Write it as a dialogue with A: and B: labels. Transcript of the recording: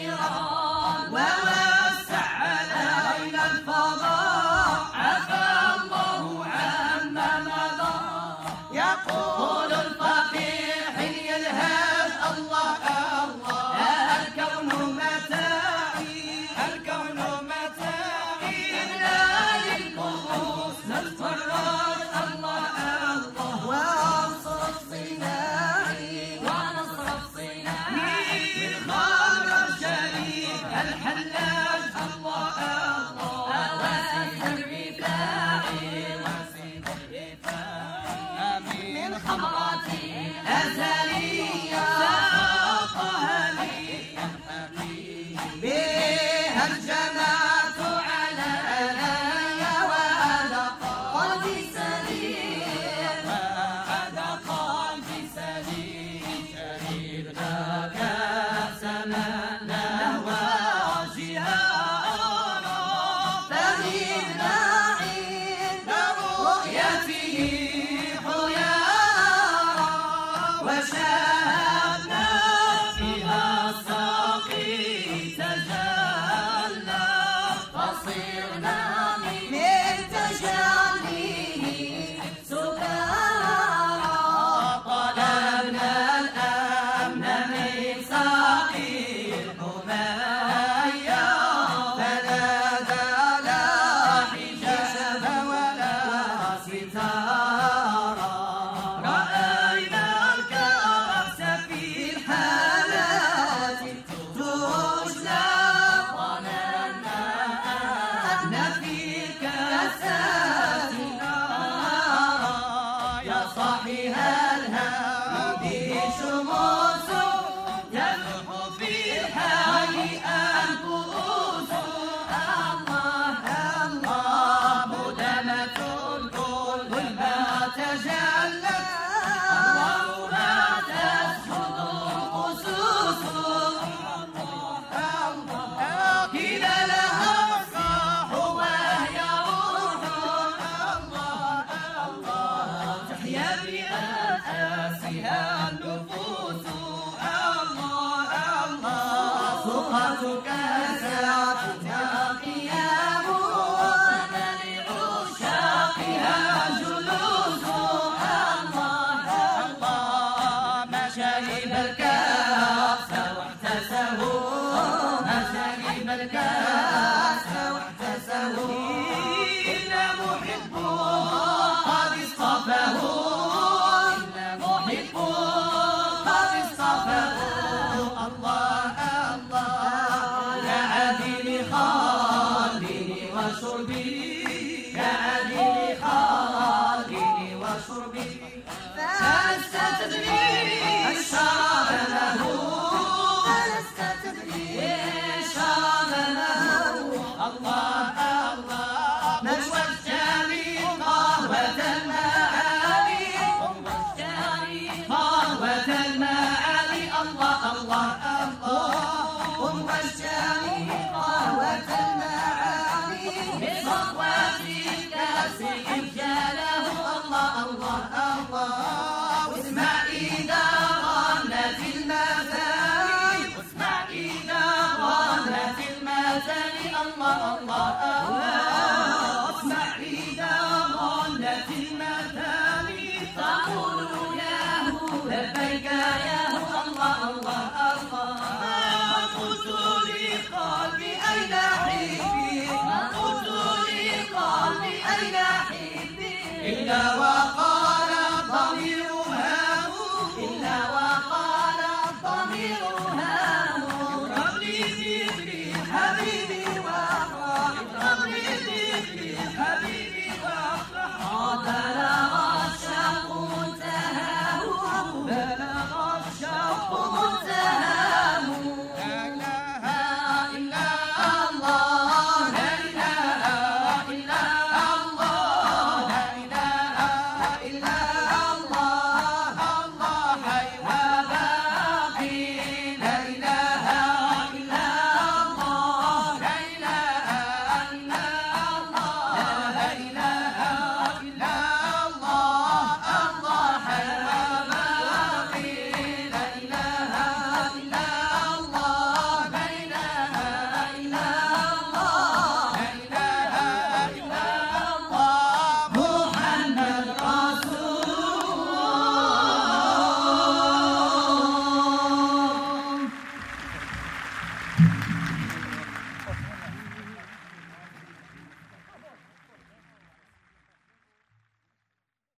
A: Well. love. Azúcar. شربي فلست تدري الشراب له فلست تدري الشراب له الله. الله نجوى الجليل قهوة المعالي قهوة المعالي الله الله الله قهوة المعالي Vrindavan.